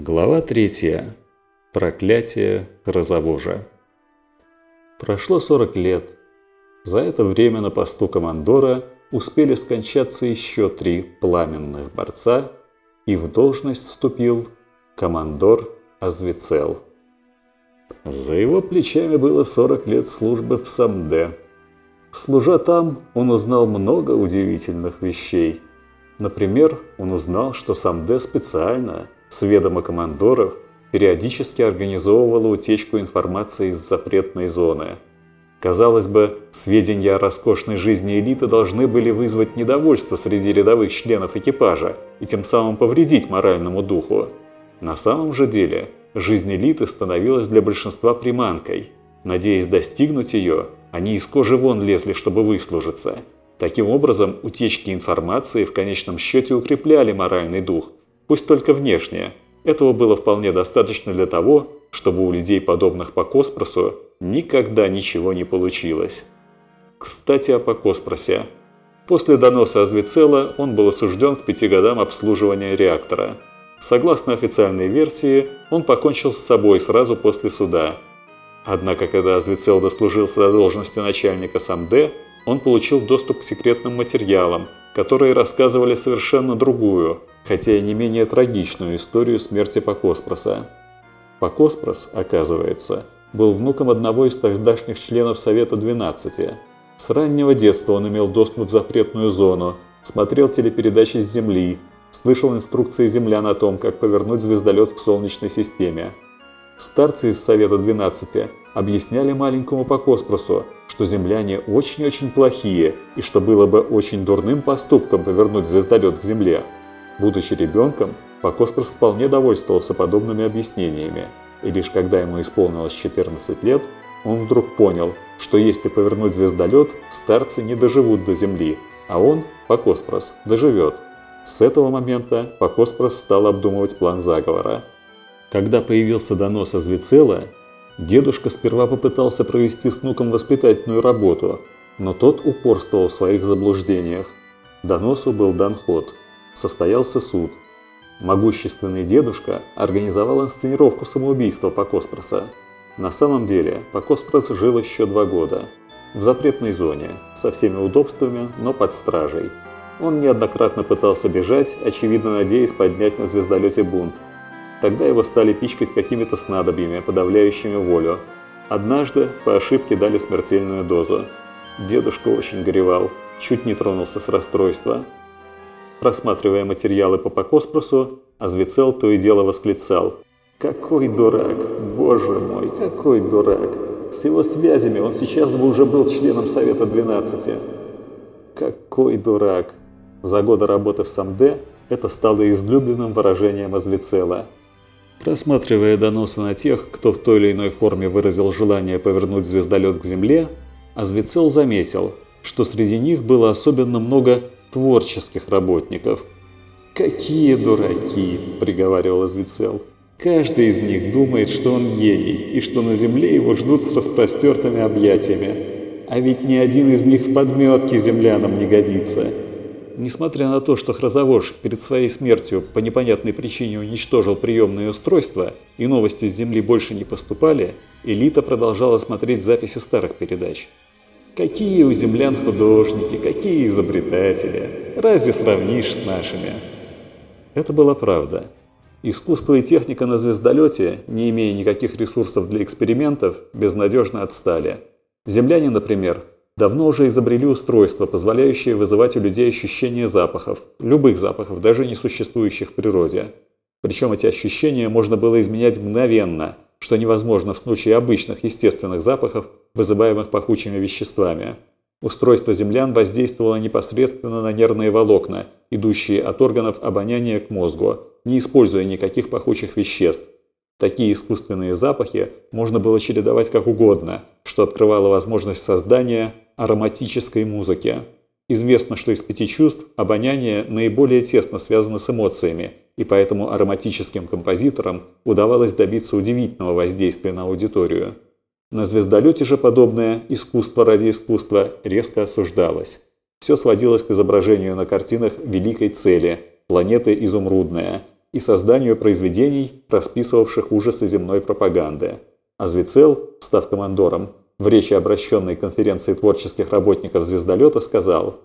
Глава 3. Проклятие Розовожа. Прошло 40 лет. За это время на посту командора успели скончаться еще три пламенных борца, и в должность вступил командор Азвицел. За его плечами было 40 лет службы в Самде. Служа там, он узнал много удивительных вещей. Например, он узнал, что Самде специально – с ведома командоров периодически организовывала утечку информации из запретной зоны. Казалось бы, сведения о роскошной жизни элиты должны были вызвать недовольство среди рядовых членов экипажа и тем самым повредить моральному духу. На самом же деле, жизнь элиты становилась для большинства приманкой. Надеясь достигнуть ее, они из кожи вон лезли, чтобы выслужиться. Таким образом, утечки информации в конечном счете укрепляли моральный дух, пусть только внешне. Этого было вполне достаточно для того, чтобы у людей, подобных по Коспросу, никогда ничего не получилось. Кстати, о Покоспросе. После доноса Азвицела он был осужден к пяти годам обслуживания реактора. Согласно официальной версии, он покончил с собой сразу после суда. Однако, когда Азвицел дослужился до должности начальника САМД, он получил доступ к секретным материалам, которые рассказывали совершенно другую, хотя и не менее трагичную историю смерти Покоспроса. Покоспрос, оказывается, был внуком одного из тогдашних членов Совета 12. С раннего детства он имел доступ в запретную зону, смотрел телепередачи с Земли, слышал инструкции землян о том, как повернуть звездолет к Солнечной системе. Старцы из Совета 12 объясняли маленькому Покоспросу, что земляне очень-очень плохие и что было бы очень дурным поступком повернуть звездолет к Земле. Будучи ребенком, Покоспрос вполне довольствовался подобными объяснениями, и лишь когда ему исполнилось 14 лет, он вдруг понял, что если повернуть звездолет, старцы не доживут до Земли, а он, Покоспрос, доживет. С этого момента Покоспрос стал обдумывать план заговора. Когда появился донос о Звицела, дедушка сперва попытался провести с внуком воспитательную работу, но тот упорствовал в своих заблуждениях. Доносу был дан ход – состоялся суд. Могущественный дедушка организовал инсценировку самоубийства Покоспроса. На самом деле Покоспрос жил еще два года. В запретной зоне, со всеми удобствами, но под стражей. Он неоднократно пытался бежать, очевидно надеясь поднять на звездолете бунт. Тогда его стали пичкать какими-то снадобьями, подавляющими волю. Однажды по ошибке дали смертельную дозу. Дедушка очень горевал, чуть не тронулся с расстройства, Просматривая материалы по Покоспросу, Азвицел то и дело восклицал. «Какой дурак! Боже мой, какой дурак! С его связями он сейчас бы уже был членом Совета 12. Какой дурак!» За годы работы в САМД это стало излюбленным выражением Азвицела. Просматривая доносы на тех, кто в той или иной форме выразил желание повернуть звездолет к Земле, Азвицел заметил, что среди них было особенно много творческих работников. «Какие дураки!» – приговаривал Извицел. «Каждый из них думает, что он гений, и что на земле его ждут с распростертыми объятиями. А ведь ни один из них в подметке землянам не годится». Несмотря на то, что Хразовож перед своей смертью по непонятной причине уничтожил приемные устройства и новости с Земли больше не поступали, элита продолжала смотреть записи старых передач. Какие у землян художники, какие изобретатели. Разве сравнишь с нашими? Это была правда. Искусство и техника на звездолете, не имея никаких ресурсов для экспериментов, безнадежно отстали. Земляне, например, давно уже изобрели устройство, позволяющее вызывать у людей ощущение запахов, любых запахов, даже не существующих в природе. Причем эти ощущения можно было изменять мгновенно – что невозможно в случае обычных естественных запахов, вызываемых пахучими веществами. Устройство землян воздействовало непосредственно на нервные волокна, идущие от органов обоняния к мозгу, не используя никаких пахучих веществ. Такие искусственные запахи можно было чередовать как угодно, что открывало возможность создания ароматической музыки. Известно, что из пяти чувств обоняние наиболее тесно связано с эмоциями, и поэтому ароматическим композиторам удавалось добиться удивительного воздействия на аудиторию. На звездолете же подобное искусство ради искусства резко осуждалось. Все сводилось к изображению на картинах великой цели – планеты изумрудная, и созданию произведений, расписывавших ужасы земной пропаганды. А Звицел, став командором, в речи, обращенной к конференции творческих работников звездолета, сказал